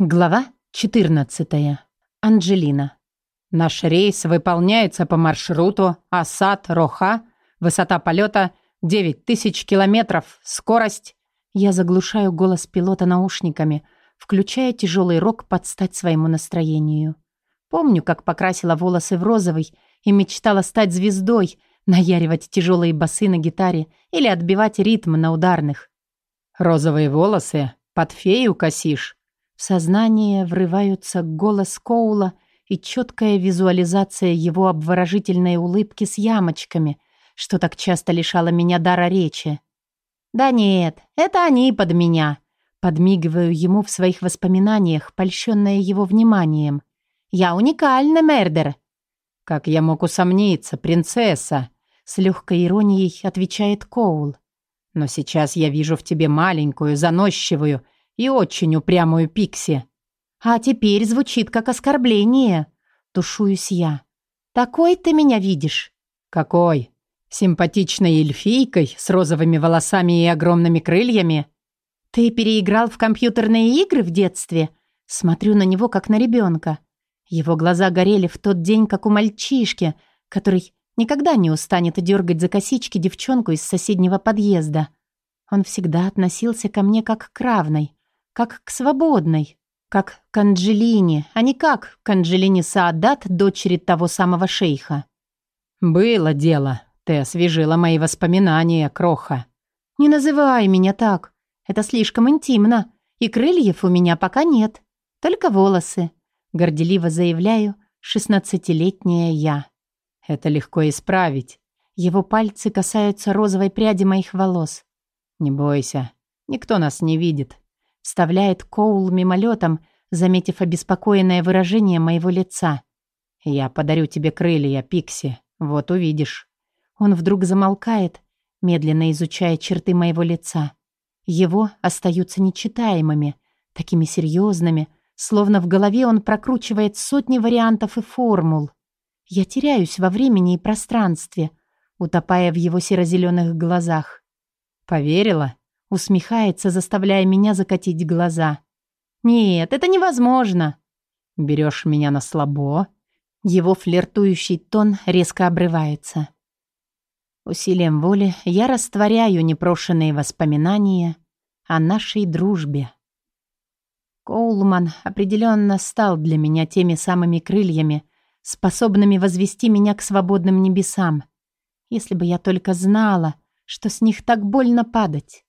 Глава 14. Анджелина. Наш рейс выполняется по маршруту Асад-Роха. Высота полета 9000 километров. Скорость... Я заглушаю голос пилота наушниками, включая тяжелый рок под стать своему настроению. Помню, как покрасила волосы в розовый и мечтала стать звездой, наяривать тяжелые басы на гитаре или отбивать ритм на ударных. «Розовые волосы? Под фею косишь?» В сознание врываются голос Коула и четкая визуализация его обворожительной улыбки с ямочками, что так часто лишало меня дара речи. «Да нет, это они под меня», подмигиваю ему в своих воспоминаниях, польщенная его вниманием. «Я уникальна, Мердер!» «Как я мог усомниться, принцесса?» С легкой иронией отвечает Коул. «Но сейчас я вижу в тебе маленькую, заносчивую и очень упрямую Пикси. А теперь звучит как оскорбление. Тушуюсь я. Такой ты меня видишь? Какой? Симпатичной эльфийкой с розовыми волосами и огромными крыльями? Ты переиграл в компьютерные игры в детстве? Смотрю на него, как на ребенка. Его глаза горели в тот день, как у мальчишки, который никогда не устанет дергать за косички девчонку из соседнего подъезда. Он всегда относился ко мне как к равной, как к свободной, как к Анджелине, а не как к Анджелине Саадат, дочери того самого шейха. «Было дело. Ты освежила мои воспоминания, Кроха». «Не называй меня так. Это слишком интимно. И крыльев у меня пока нет. Только волосы», — горделиво заявляю шестнадцатилетняя я. «Это легко исправить. Его пальцы касаются розовой пряди моих волос. Не бойся, никто нас не видит. Вставляет Коул мимолетом, заметив обеспокоенное выражение моего лица. «Я подарю тебе крылья, Пикси. Вот увидишь». Он вдруг замолкает, медленно изучая черты моего лица. Его остаются нечитаемыми, такими серьезными, словно в голове он прокручивает сотни вариантов и формул. Я теряюсь во времени и пространстве, утопая в его серо-зеленых глазах. «Поверила?» Усмехается, заставляя меня закатить глаза. «Нет, это невозможно!» «Берешь меня на слабо?» Его флиртующий тон резко обрывается. Усилием воли я растворяю непрошенные воспоминания о нашей дружбе. Коулман определенно стал для меня теми самыми крыльями, способными возвести меня к свободным небесам. Если бы я только знала, что с них так больно падать.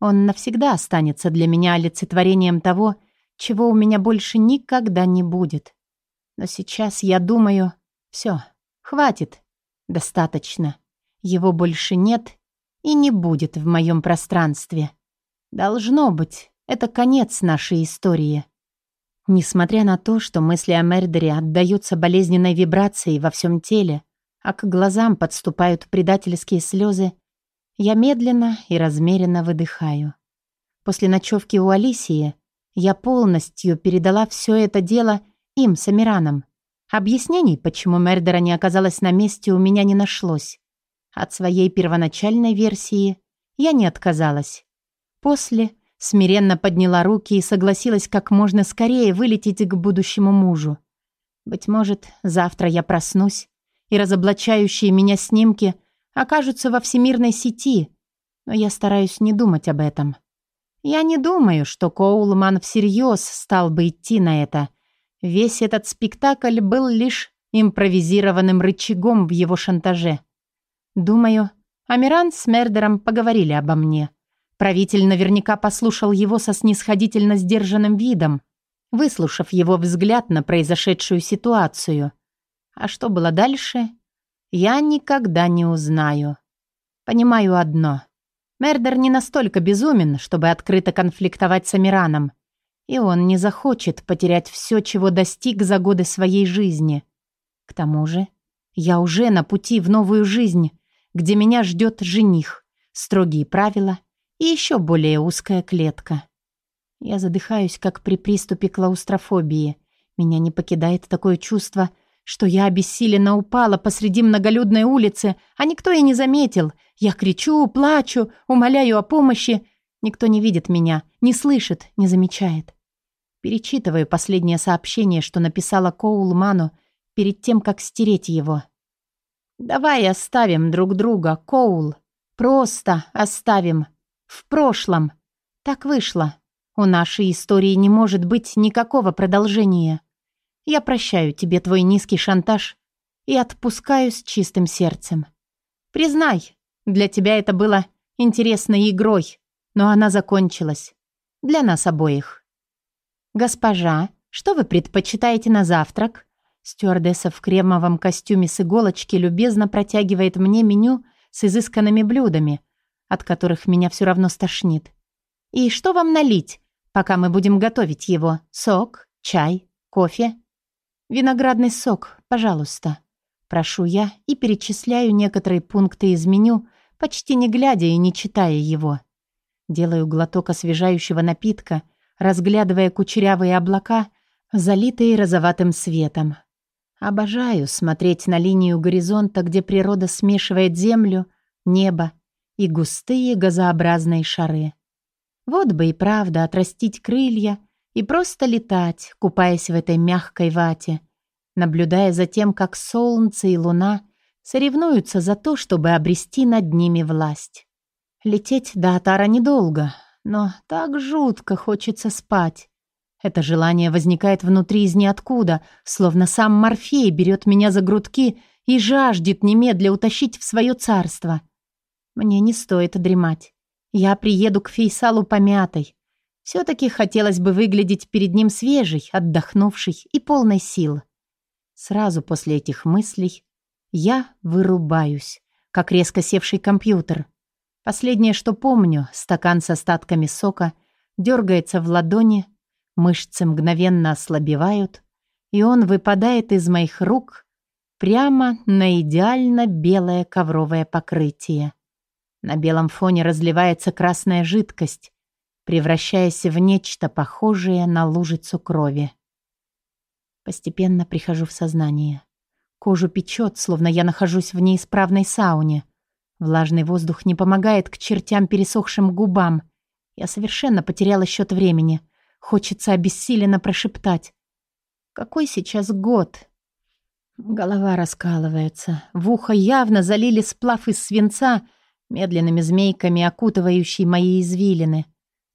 Он навсегда останется для меня олицетворением того, чего у меня больше никогда не будет. Но сейчас я думаю, все, хватит, достаточно. Его больше нет и не будет в моем пространстве. Должно быть, это конец нашей истории. Несмотря на то, что мысли о Мердере отдаются болезненной вибрацией во всем теле, а к глазам подступают предательские слезы, я медленно и размеренно выдыхаю. После ночевки у Алисии я полностью передала все это дело им с Амираном. Объяснений, почему Мердера не оказалась на месте, у меня не нашлось. От своей первоначальной версии я не отказалась. После смиренно подняла руки и согласилась как можно скорее вылететь к будущему мужу. Быть может, завтра я проснусь, и разоблачающие меня снимки – окажутся во всемирной сети, но я стараюсь не думать об этом. Я не думаю, что Коулман всерьез стал бы идти на это. Весь этот спектакль был лишь импровизированным рычагом в его шантаже. Думаю, Амиран с Мердером поговорили обо мне. Правитель наверняка послушал его со снисходительно сдержанным видом, выслушав его взгляд на произошедшую ситуацию. А что было дальше, я никогда не узнаю. Понимаю одно. Мердер не настолько безумен, чтобы открыто конфликтовать с Амираном. И он не захочет потерять все, чего достиг за годы своей жизни. К тому же, я уже на пути в новую жизнь, где меня ждет жених, строгие правила и еще более узкая клетка. Я задыхаюсь, как при приступе клаустрофобии. Меня не покидает такое чувство – что я обессиленно упала посреди многолюдной улицы, а никто и не заметил. Я кричу, плачу, умоляю о помощи. Никто не видит меня, не слышит, не замечает. Перечитываю последнее сообщение, что написала Коулману перед тем, как стереть его. «Давай оставим друг друга, Коул. Просто оставим. В прошлом. Так вышло. У нашей истории не может быть никакого продолжения. Я прощаю тебе твой низкий шантаж и отпускаю с чистым сердцем. Признай, для тебя это было интересной игрой, но она закончилась. Для нас обоих. Госпожа, что вы предпочитаете на завтрак? Стюардесса в кремовом костюме с иголочки любезно протягивает мне меню с изысканными блюдами, от которых меня все равно стошнит. И что вам налить? пока мы будем готовить его. Сок, чай, кофе. Виноградный сок, пожалуйста. Прошу я и перечисляю некоторые пункты из меню, почти не глядя и не читая его. Делаю глоток освежающего напитка, разглядывая кучерявые облака, залитые розоватым светом. Обожаю смотреть на линию горизонта, где природа смешивает землю, небо и густые газообразные шары. Вот бы и правда отрастить крылья и просто летать, купаясь в этой мягкой вате, наблюдая за тем, как солнце и луна соревнуются за то, чтобы обрести над ними власть. Лететь до Атара недолго, но так жутко хочется спать. Это желание возникает внутри из ниоткуда, словно сам Морфей берет меня за грудки и жаждет немедля утащить в свое царство. Мне не стоит дремать. Я приеду к Фейсалу помятой. Все-таки хотелось бы выглядеть перед ним свежей, отдохнувшей и полной сил. Сразу после этих мыслей я вырубаюсь, как резко севший компьютер. Последнее, что помню, стакан с остатками сока дергается в ладони, мышцы мгновенно ослабевают, и он выпадает из моих рук прямо на идеально белое ковровое покрытие. На белом фоне разливается красная жидкость, превращаясь в нечто похожее на лужицу крови. Постепенно прихожу в сознание. Кожу печет, словно я нахожусь в неисправной сауне. Влажный воздух не помогает к чертям пересохшим губам. Я совершенно потеряла счет времени. Хочется обессиленно прошептать. Какой сейчас год? Голова раскалывается. В ухо явно залили сплав из свинца медленными змейками окутывающий мои извилины.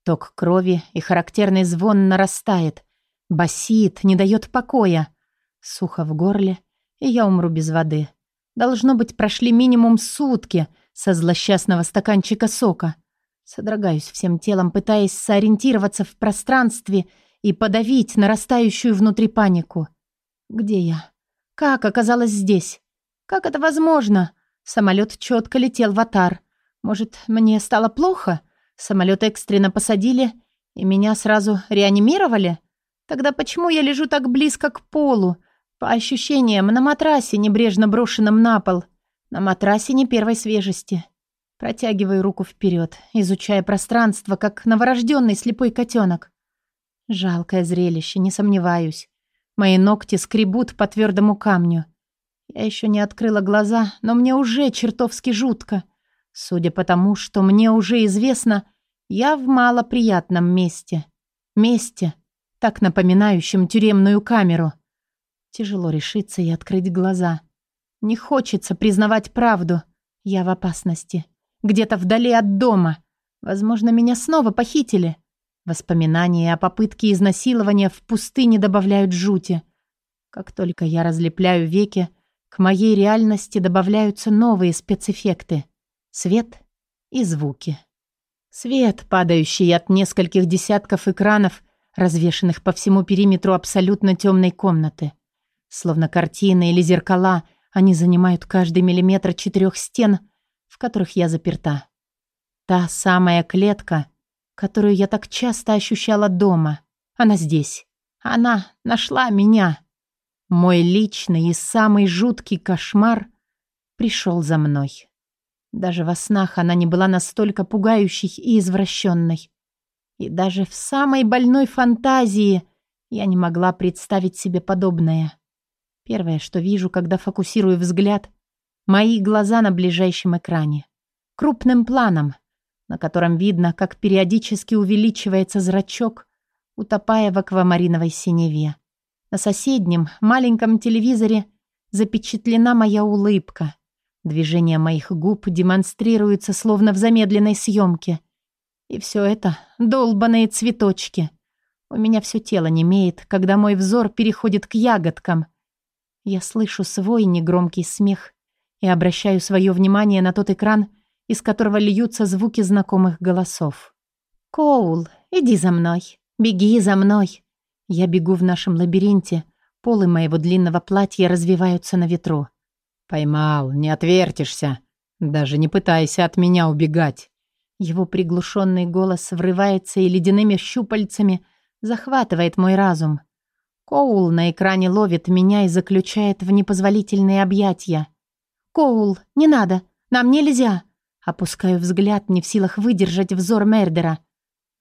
Ток крови и характерный звон нарастает. Басит, не дает покоя. Сухо в горле, и я умру без воды. Должно быть, прошли минимум сутки со злосчастного стаканчика сока. Содрогаюсь всем телом, пытаясь сориентироваться в пространстве и подавить нарастающую внутри панику. Где я? Как оказалась здесь? Как это возможно? Самолет четко летел в Атар. Может, мне стало плохо? Самолет экстренно посадили, и меня сразу реанимировали? Тогда почему я лежу так близко к полу? По ощущениям, на матрасе, небрежно брошенном на пол. На матрасе не первой свежести. Протягиваю руку вперед, изучая пространство, как новорожденный слепой котенок. Жалкое зрелище, не сомневаюсь. Мои ногти скребут по твердому камню. Я еще не открыла глаза, но мне уже чертовски жутко. Судя по тому, что мне уже известно, я в малоприятном месте. Месте, так напоминающем тюремную камеру. Тяжело решиться и открыть глаза. Не хочется признавать правду. Я в опасности. Где-то вдали от дома. Возможно, меня снова похитили. Воспоминания о попытке изнасилования в пустыне добавляют жути. Как только я разлепляю веки, к моей реальности добавляются новые спецэффекты. Свет и звуки. Свет, падающий от нескольких десятков экранов, развешанных по всему периметру абсолютно темной комнаты. Словно картины или зеркала, они занимают каждый миллиметр четырех стен, в которых я заперта. Та самая клетка, которую я так часто ощущала дома. Она здесь. Она нашла меня. Мой личный и самый жуткий кошмар пришел за мной. Даже во снах она не была настолько пугающей и извращенной. И даже в самой больной фантазии я не могла представить себе подобное. Первое, что вижу, когда фокусирую взгляд, мои глаза на ближайшем экране. Крупным планом, на котором видно, как периодически увеличивается зрачок, утопая в аквамариновой синеве. На соседнем маленьком телевизоре запечатлена моя улыбка. Движения моих губ демонстрируются словно в замедленной съемке. И все это долбаные цветочки. У меня все тело немеет, когда мой взор переходит к ягодкам. Я слышу свой негромкий смех и обращаю свое внимание на тот экран, из которого льются звуки знакомых голосов. «Коул, иди за мной, беги за мной». Я бегу в нашем лабиринте, полы моего длинного платья развиваются на ветру. «Поймал, не отвертишься. Даже не пытайся от меня убегать». Его приглушенный голос врывается и ледяными щупальцами захватывает мой разум. Коул на экране ловит меня и заключает в непозволительные объятия. «Коул, не надо! Нам нельзя!» Опускаю взгляд, не в силах выдержать взор Мердера.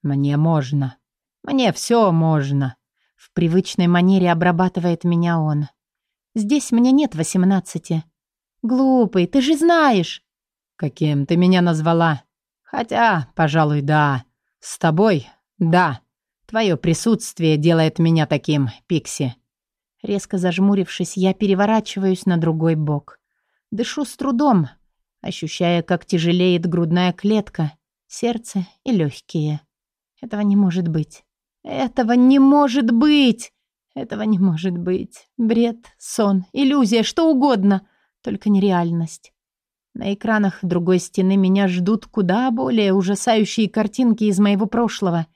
«Мне можно. Мне все можно!» В привычной манере обрабатывает меня он. «Здесь мне нет восемнадцати». «Глупый, ты же знаешь!» «Каким ты меня назвала?» «Хотя, пожалуй, да. С тобой, да. Твое присутствие делает меня таким, Пикси». Резко зажмурившись, я переворачиваюсь на другой бок. Дышу с трудом, ощущая, как тяжелеет грудная клетка, сердце и легкие. Этого не может быть. Этого не может быть! Этого не может быть. Бред, сон, иллюзия, что угодно, только нереальность. На экранах другой стены меня ждут куда более ужасающие картинки из моего прошлого.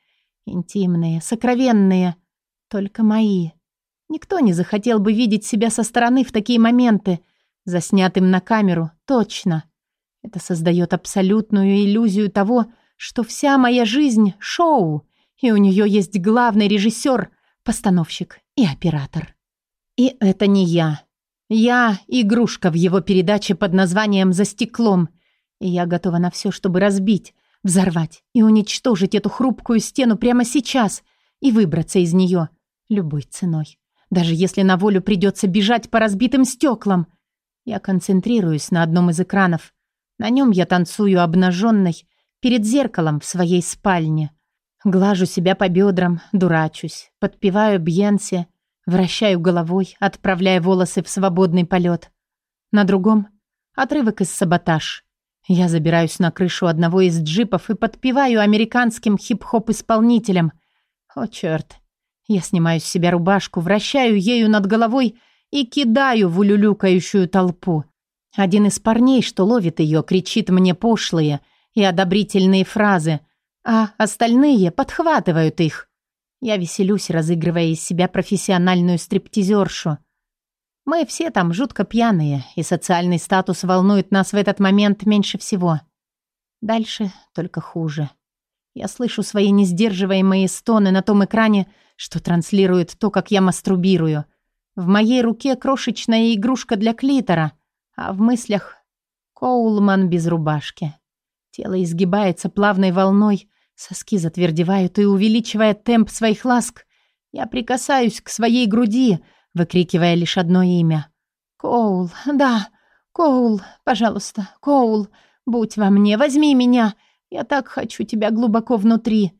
Интимные, сокровенные, только мои. Никто не захотел бы видеть себя со стороны в такие моменты — Заснятым на камеру, точно. Это создает абсолютную иллюзию того, что вся моя жизнь — шоу, и у нее есть главный режиссер, постановщик и оператор. И это не я. Я — игрушка в его передаче под названием «За стеклом», и я готова на все, чтобы разбить, взорвать и уничтожить эту хрупкую стену прямо сейчас и выбраться из нее любой ценой. Даже если на волю придется бежать по разбитым стеклам — я концентрируюсь на одном из экранов. На нем я танцую обнаженной перед зеркалом в своей спальне. Глажу себя по бедрам, дурачусь, подпеваю Бьенсе, вращаю головой, отправляя волосы в свободный полет. На другом — отрывок из «Саботаж». Я забираюсь на крышу одного из джипов и подпеваю американским хип-хоп-исполнителям. О, черт. Я снимаю с себя рубашку, вращаю ею над головой — и кидаю в улюлюкающую толпу. Один из парней, что ловит ее, кричит мне пошлые и одобрительные фразы, а остальные подхватывают их. Я веселюсь, разыгрывая из себя профессиональную стриптизершу. Мы все там жутко пьяные, и социальный статус волнует нас в этот момент меньше всего. Дальше только хуже. Я слышу свои несдерживаемые стоны на том экране, что транслирует то, как я мастурбирую — в моей руке крошечная игрушка для клитора, а в мыслях Коулман без рубашки. Тело изгибается плавной волной, соски затвердевают и, увеличивая темп своих ласк, я прикасаюсь к своей груди, выкрикивая лишь одно имя. «Коул, да, Коул, пожалуйста, Коул, будь во мне, возьми меня, я так хочу тебя глубоко внутри».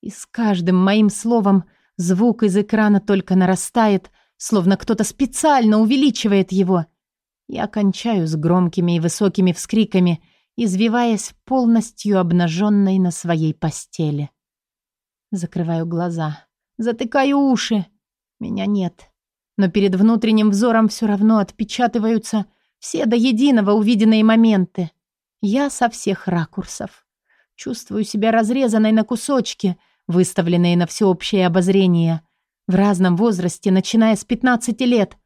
И с каждым моим словом звук из экрана только нарастает, словно кто-то специально увеличивает его. Я кончаю с громкими и высокими вскриками, извиваясь полностью обнаженной на своей постели. Закрываю глаза, затыкаю уши. Меня нет. Но перед внутренним взором все равно отпечатываются все до единого увиденные моменты. Я со всех ракурсов. Чувствую себя разрезанной на кусочки, выставленные на всеобщее обозрение — в разном возрасте, начиная с 15 лет.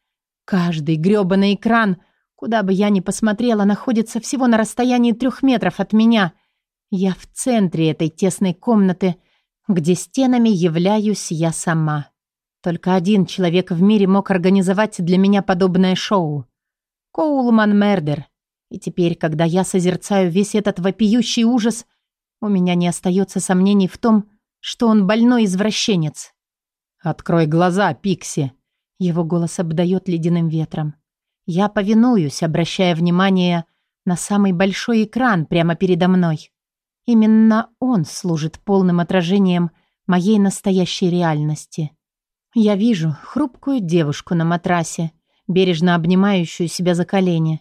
Каждый грёбаный экран, куда бы я ни посмотрела, находится всего на расстоянии трех метров от меня. Я в центре этой тесной комнаты, где стенами являюсь я сама. Только один человек в мире мог организовать для меня подобное шоу. Коулман Мердер. И теперь, когда я созерцаю весь этот вопиющий ужас, у меня не остается сомнений в том, что он больной извращенец. «Открой глаза, Пикси!» Его голос обдает ледяным ветром. Я повинуюсь, обращая внимание на самый большой экран прямо передо мной. Именно он служит полным отражением моей настоящей реальности. Я вижу хрупкую девушку на матрасе, бережно обнимающую себя за колени.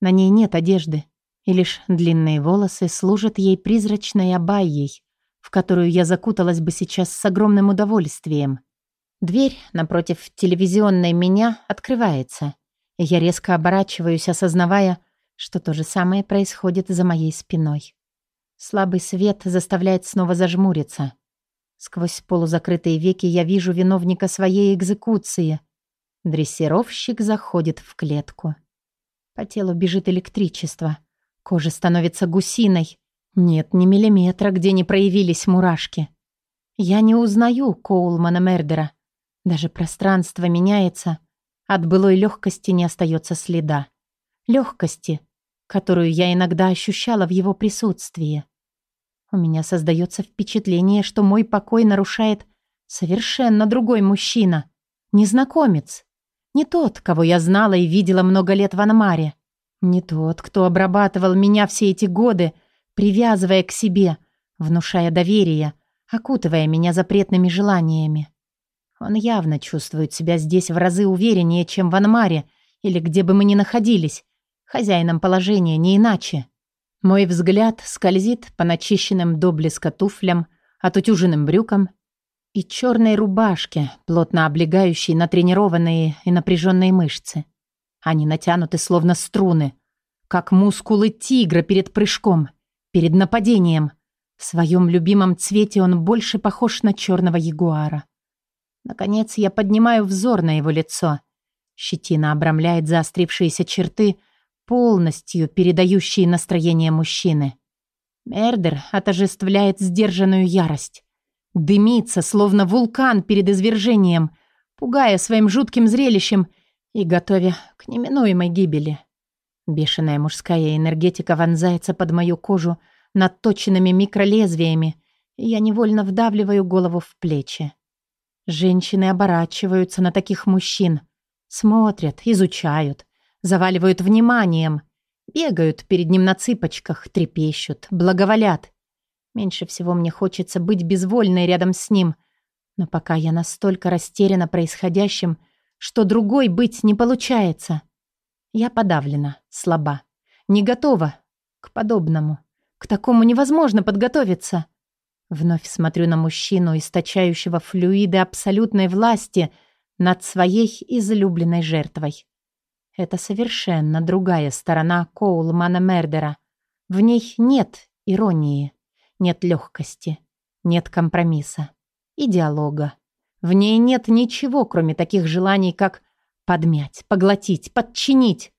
На ней нет одежды, и лишь длинные волосы служат ей призрачной абайей, в которую я закуталась бы сейчас с огромным удовольствием. Дверь напротив телевизионной меня открывается, я резко оборачиваюсь, осознавая, что то же самое происходит за моей спиной. Слабый свет заставляет снова зажмуриться. Сквозь полузакрытые веки я вижу виновника своей экзекуции. Дрессировщик заходит в клетку. По телу бежит электричество. Кожа становится гусиной. Нет ни миллиметра, где не проявились мурашки. Я не узнаю Коулмана Мердера. Даже пространство меняется. От былой легкости не остается следа. Легкости, которую я иногда ощущала в его присутствии. У меня создается впечатление, что мой покой нарушает совершенно другой мужчина. Незнакомец. Не тот, кого я знала и видела много лет в Анмаре. Не тот, кто обрабатывал меня все эти годы, привязывая к себе, внушая доверие, окутывая меня запретными желаниями. Он явно чувствует себя здесь в разы увереннее, чем в Анмаре или где бы мы ни находились, хозяином положения не иначе. Мой взгляд скользит по начищенным до блеска туфлям, отутюженным брюкам и черной рубашке, плотно облегающей натренированные и напряженные мышцы. Они натянуты словно струны, как мускулы тигра перед прыжком, перед нападением. В своем любимом цвете он больше похож на черного ягуара. Наконец я поднимаю взор на его лицо. Щетина обрамляет заострившиеся черты, полностью передающие настроение мужчины. Мердер отожествляет сдержанную ярость. Дымится, словно вулкан перед извержением, пугая своим жутким зрелищем — и готовя к неминуемой гибели. Бешеная мужская энергетика вонзается под мою кожу наточенными микролезвиями, и я невольно вдавливаю голову в плечи. Женщины оборачиваются на таких мужчин, смотрят, изучают, заваливают вниманием, бегают перед ним на цыпочках, трепещут, благоволят. Меньше всего мне хочется быть безвольной рядом с ним, но пока я настолько растеряна происходящим, что другой быть не получается. Я подавлена, слаба, не готова к подобному. К такому невозможно подготовиться. Вновь смотрю на мужчину, источающего флюиды абсолютной власти над своей излюбленной жертвой. Это совершенно другая сторона Коулмана Мердера. В ней нет иронии, нет легкости, нет компромисса и диалога. В ней нет ничего, кроме таких желаний, как подмять, поглотить, подчинить,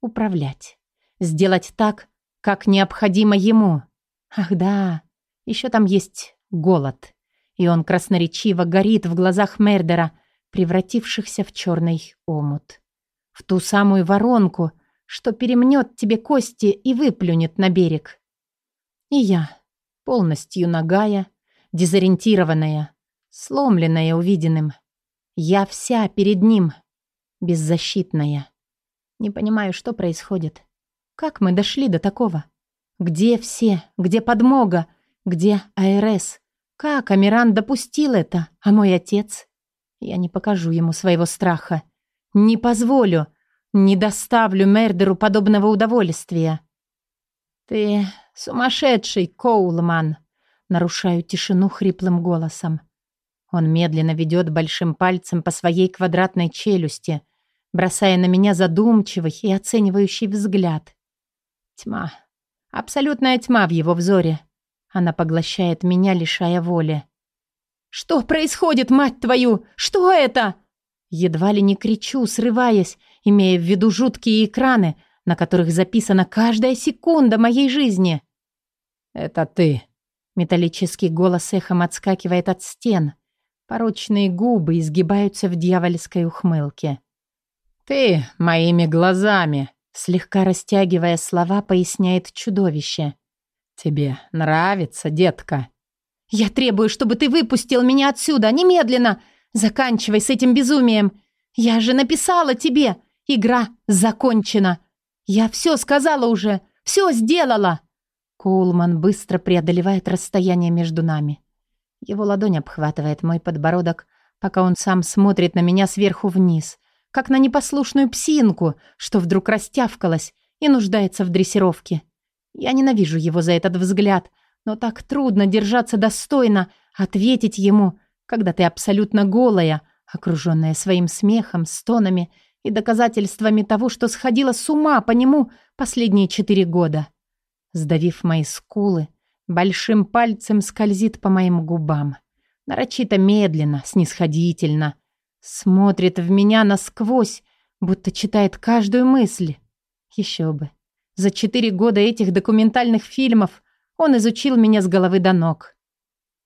управлять. Сделать так, как необходимо ему. Ах да, еще там есть голод. И он красноречиво горит в глазах Мердера, превратившихся в черный омут. В ту самую воронку, что перемнет тебе кости и выплюнет на берег. И я, полностью нагая, дезориентированная, сломленная увиденным. Я вся перед ним, беззащитная. Не понимаю, что происходит. Как мы дошли до такого? Где все? Где подмога? Где АРС? Как Амиран допустил это? А мой отец? Я не покажу ему своего страха. Не позволю. Не доставлю Мердеру подобного удовольствия. Ты сумасшедший, Коулман. Нарушаю тишину хриплым голосом. Он медленно ведет большим пальцем по своей квадратной челюсти, бросая на меня задумчивый и оценивающий взгляд. Тьма. Абсолютная тьма в его взоре. Она поглощает меня, лишая воли. «Что происходит, мать твою? Что это?» Едва ли не кричу, срываясь, имея в виду жуткие экраны, на которых записана каждая секунда моей жизни. «Это ты!» Металлический голос эхом отскакивает от стен. Порочные губы изгибаются в дьявольской ухмылке. «Ты моими глазами!» Слегка растягивая слова, поясняет чудовище. «Тебе нравится, детка?» «Я требую, чтобы ты выпустил меня отсюда, немедленно! Заканчивай с этим безумием! Я же написала тебе! Игра закончена! Я все сказала уже! Все сделала!» Коулман быстро преодолевает расстояние между нами. Его ладонь обхватывает мой подбородок, пока он сам смотрит на меня сверху вниз, как на непослушную псинку, что вдруг растявкалась и нуждается в дрессировке. Я ненавижу его за этот взгляд, но так трудно держаться достойно, ответить ему, когда ты абсолютно голая, окруженная своим смехом, стонами и доказательствами того, что сходила с ума по нему последние четыре года. Сдавив мои скулы, большим пальцем скользит по моим губам. Нарочито медленно, снисходительно. Смотрит в меня насквозь, будто читает каждую мысль. Еще бы. За четыре года этих документальных фильмов он изучил меня с головы до ног.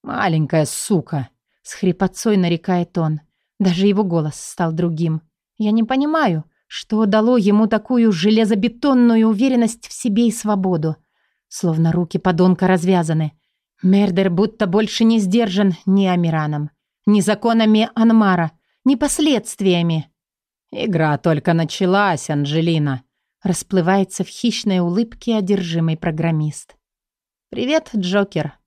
«Маленькая сука!» — с хрипотцой нарекает он. Даже его голос стал другим. Я не понимаю, что дало ему такую железобетонную уверенность в себе и свободу. Словно руки подонка развязаны. Мердер будто больше не сдержан ни Амираном, ни законами Анмара, ни последствиями. «Игра только началась, Анжелина», — расплывается в хищной улыбке одержимый программист. «Привет, Джокер».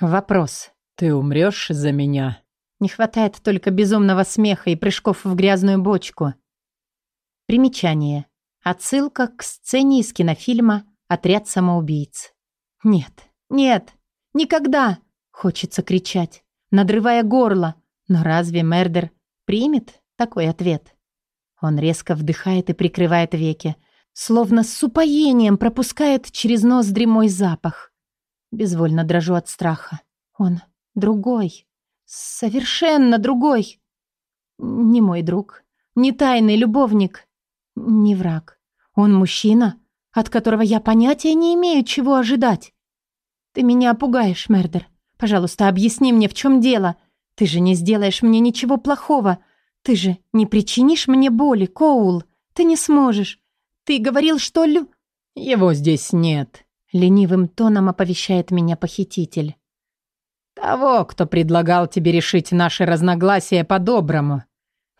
Вопрос. «Ты умрешь за меня?» Не хватает только безумного смеха и прыжков в грязную бочку. Примечание. Отсылка к сцене из кинофильма «Отряд самоубийц». «Нет, нет, никогда!» — хочется кричать, надрывая горло. Но разве Мердер примет такой ответ? Он резко вдыхает и прикрывает веки, словно с упоением пропускает через ноздри мой запах. Безвольно дрожу от страха. Он другой. Совершенно другой. Не мой друг, не тайный любовник, не враг. Он мужчина, от которого я понятия не имею, чего ожидать. Ты меня пугаешь, Мердер. Пожалуйста, объясни мне, в чем дело. Ты же не сделаешь мне ничего плохого. Ты же не причинишь мне боли, Коул. Ты не сможешь. Ты говорил, что лю... Его здесь нет. Ленивым тоном оповещает меня похититель. Того, кто предлагал тебе решить наши разногласия по-доброму.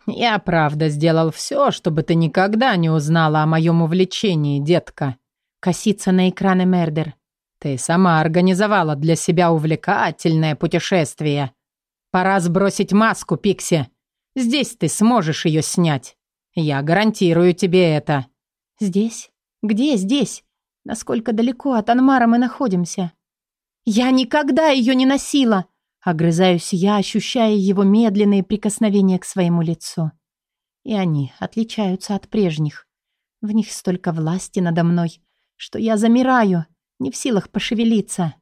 Я, правда, сделал все, чтобы ты никогда не узнала о моем увлечении, детка. Косится на экраны Мердер. Ты сама организовала для себя увлекательное путешествие. Пора сбросить маску, Пикси. Здесь ты сможешь ее снять. Я гарантирую тебе это. Здесь? Где здесь? Насколько далеко от Анмара мы находимся? «Я никогда ее не носила!» Огрызаюсь я, ощущая его медленные прикосновения к своему лицу. И они отличаются от прежних. В них столько власти надо мной, что я замираю, не в силах пошевелиться.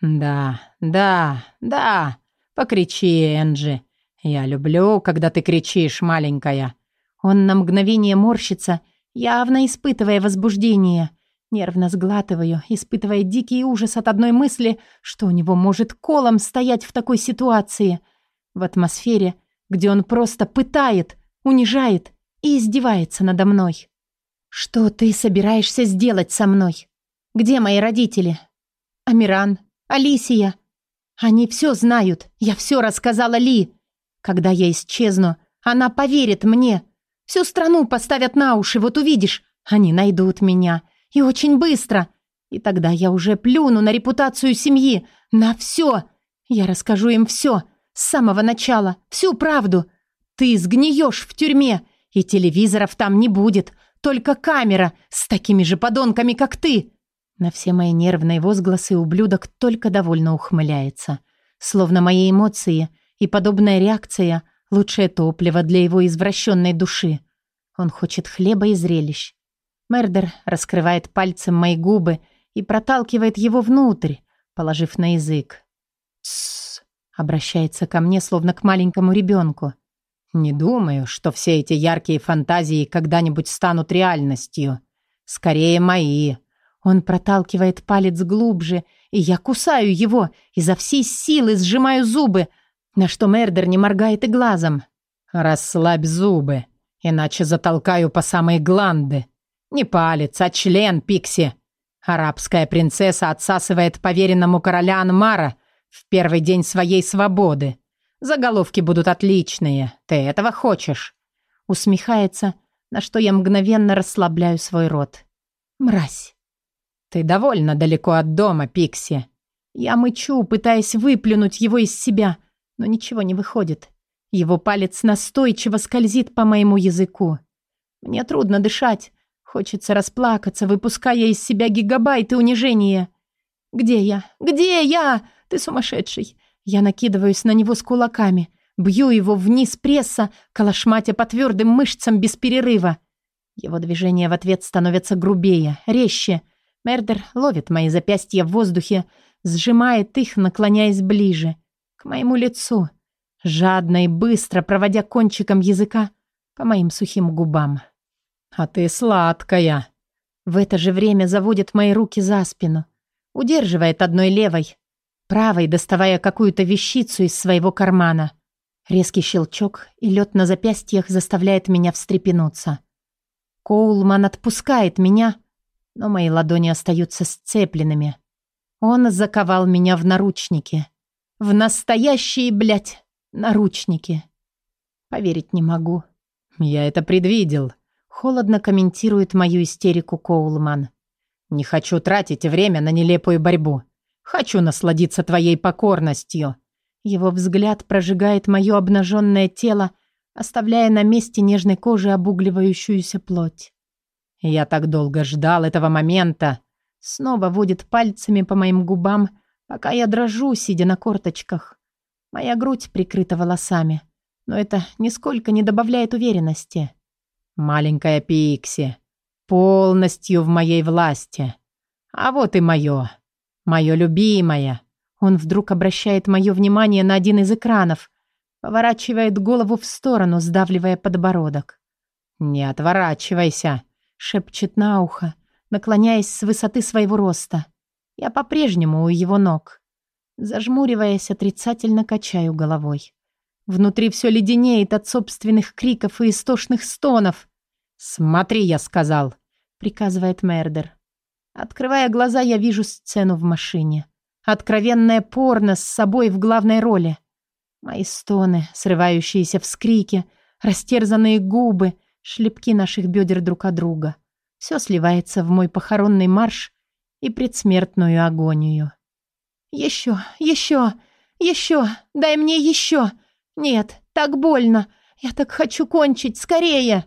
«Да, да, да, покричи, Энджи. Я люблю, когда ты кричишь, маленькая». Он на мгновение морщится, явно испытывая возбуждение — Нервно сглатываю, испытывая дикий ужас от одной мысли, что у него может колом стоять в такой ситуации. В атмосфере, где он просто пытает, унижает и издевается надо мной. «Что ты собираешься сделать со мной? Где мои родители? Амиран, Алисия. Они все знают, я все рассказала Ли. Когда я исчезну, она поверит мне. Всю страну поставят на уши, вот увидишь, они найдут меня» И очень быстро. И тогда я уже плюну на репутацию семьи, на все. Я расскажу им все, с самого начала, всю правду. Ты сгниешь в тюрьме, и телевизоров там не будет, только камера с такими же подонками, как ты. На все мои нервные возгласы ублюдок только довольно ухмыляется. Словно мои эмоции и подобная реакция – лучшее топливо для его извращенной души. Он хочет хлеба и зрелищ. Мердер раскрывает пальцем мои губы и проталкивает его внутрь, положив на язык. «Тссс», — обращается ко мне, словно к маленькому ребенку. «Не думаю, что все эти яркие фантазии когда-нибудь станут реальностью. Скорее, мои». Он проталкивает палец глубже, и я кусаю его, изо всей силы сжимаю зубы, на что Мердер не моргает и глазом. «Расслабь зубы, иначе затолкаю по самые гланды», «Не палец, а член, Пикси!» Арабская принцесса отсасывает поверенному короля Анмара в первый день своей свободы. Заголовки будут отличные. Ты этого хочешь?» Усмехается, на что я мгновенно расслабляю свой рот. «Мразь!» «Ты довольно далеко от дома, Пикси. Я мычу, пытаясь выплюнуть его из себя, но ничего не выходит. Его палец настойчиво скользит по моему языку. Мне трудно дышать. Хочется расплакаться, выпуская из себя гигабайты унижения. «Где я? Где я? Ты сумасшедший!» Я накидываюсь на него с кулаками, бью его вниз пресса, калашматя по твердым мышцам без перерыва. Его движения в ответ становятся грубее, резче. Мердер ловит мои запястья в воздухе, сжимает их, наклоняясь ближе, к моему лицу, жадно и быстро проводя кончиком языка по моим сухим губам. «А ты сладкая!» В это же время заводит мои руки за спину, удерживает одной левой, правой доставая какую-то вещицу из своего кармана. Резкий щелчок, и лед на запястьях заставляет меня встрепенуться. Коулман отпускает меня, но мои ладони остаются сцепленными. Он заковал меня в наручники. В настоящие, блядь, наручники. Поверить не могу. Я это предвидел. Холодно комментирует мою истерику Коулман. Не хочу тратить время на нелепую борьбу. Хочу насладиться твоей покорностью. Его взгляд прожигает мое обнаженное тело, оставляя на месте нежной кожи обугливающуюся плоть. Я так долго ждал этого момента. Снова водит пальцами по моим губам, пока я дрожу, сидя на корточках. Моя грудь прикрыта волосами, но это нисколько не добавляет уверенности. Маленькая Пикси, полностью в моей власти. А вот и мое, мое любимое. Он вдруг обращает мое внимание на один из экранов, поворачивает голову в сторону, сдавливая подбородок. «Не отворачивайся», шепчет на ухо, наклоняясь с высоты своего роста. Я по-прежнему у его ног. Зажмуриваясь, отрицательно качаю головой. Внутри все леденеет от собственных криков и истошных стонов. «Смотри, я сказал!» — приказывает Мердер. Открывая глаза, я вижу сцену в машине. Откровенное порно с собой в главной роли. Мои стоны, срывающиеся вскрики, растерзанные губы, шлепки наших бедер друг от друга. Все сливается в мой похоронный марш и предсмертную агонию. «Еще, еще, еще, дай мне еще! Нет, так больно! Я так хочу кончить, скорее!»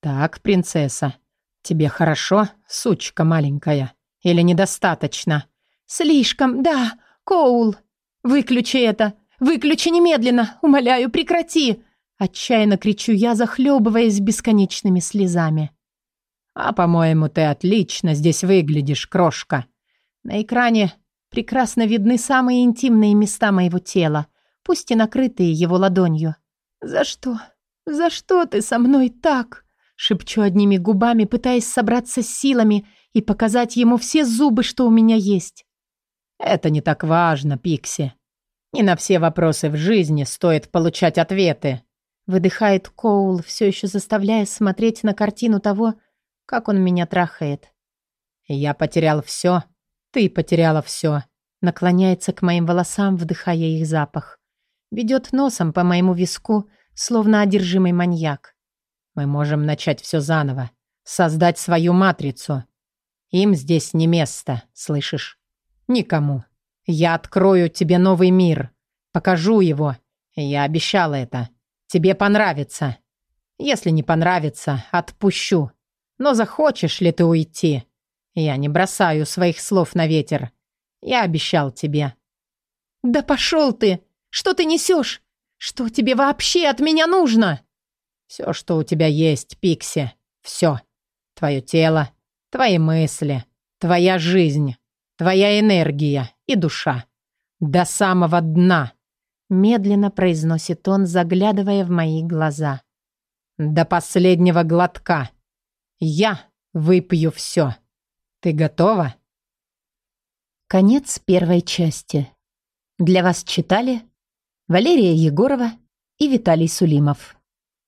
«Так, принцесса, тебе хорошо, сучка маленькая? Или недостаточно?» «Слишком, да, Коул! Выключи это! Выключи немедленно! Умоляю, прекрати!» Отчаянно кричу я, захлебываясь бесконечными слезами. «А, по-моему, ты отлично здесь выглядишь, крошка». На экране прекрасно видны самые интимные места моего тела, пусть и накрытые его ладонью. «За что? За что ты со мной так?» Шепчу одними губами, пытаясь собраться с силами и показать ему все зубы, что у меня есть. «Это не так важно, Пикси. Не на все вопросы в жизни стоит получать ответы. Выдыхает Коул, все еще заставляя смотреть на картину того, как он меня трахает. «Я потерял все, ты потеряла все». Наклоняется к моим волосам, вдыхая их запах. Ведет носом по моему виску, словно одержимый маньяк. «Мы можем начать все заново. Создать свою матрицу. Им здесь не место, слышишь? Никому. Я открою тебе новый мир. Покажу его. Я обещала это. Тебе понравится. Если не понравится, отпущу. Но захочешь ли ты уйти? Я не бросаю своих слов на ветер. Я обещал тебе». «Да пошел ты! Что ты несешь? Что тебе вообще от меня нужно?» «Все, что у тебя есть, Пикси. Все. Твое тело, твои мысли, твоя жизнь, твоя энергия и душа. До самого дна. Медленно произносит он, заглядывая в мои глаза. До последнего глотка. Я выпью все. Ты готова? Конец первой части. Для вас читали Валерия Егорова и Виталий Сулимов.